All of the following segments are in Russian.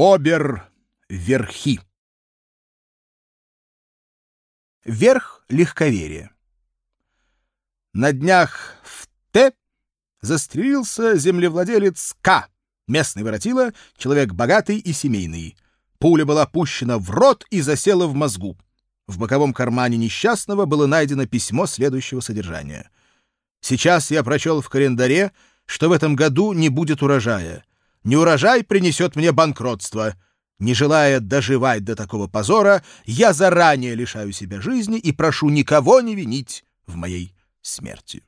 Обер-верхи. Верх легковерия. На днях в Т застрелился землевладелец К, местный воротила, человек богатый и семейный. Пуля была пущена в рот и засела в мозгу. В боковом кармане несчастного было найдено письмо следующего содержания. «Сейчас я прочел в календаре, что в этом году не будет урожая. Неурожай принесет мне банкротство. Не желая доживать до такого позора, я заранее лишаю себя жизни и прошу никого не винить в моей смерти.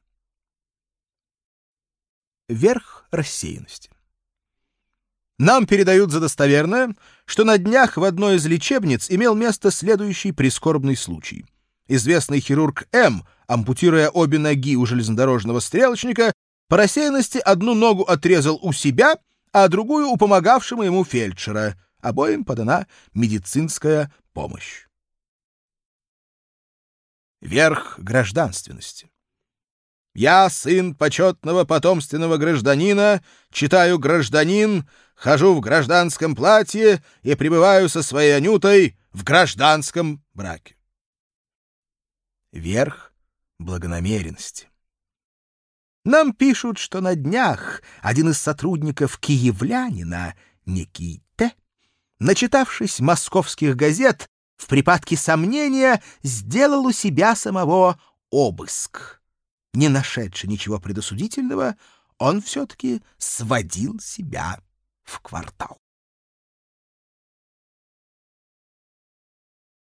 Верх рассеянности. Нам передают за достоверное, что на днях в одной из лечебниц имел место следующий прискорбный случай. Известный хирург М., ампутируя обе ноги у железнодорожного стрелочника, по рассеянности одну ногу отрезал у себя — а другую у помогавшего ему фельдшера. Обоим подана медицинская помощь. Верх гражданственности. Я, сын почетного потомственного гражданина, читаю «Гражданин», хожу в гражданском платье и пребываю со своей Анютой в гражданском браке. Верх благонамеренности. Нам пишут, что на днях один из сотрудников киевлянина, некий Т, начитавшись московских газет, в припадке сомнения сделал у себя самого обыск. Не нашедший ничего предосудительного, он все-таки сводил себя в квартал.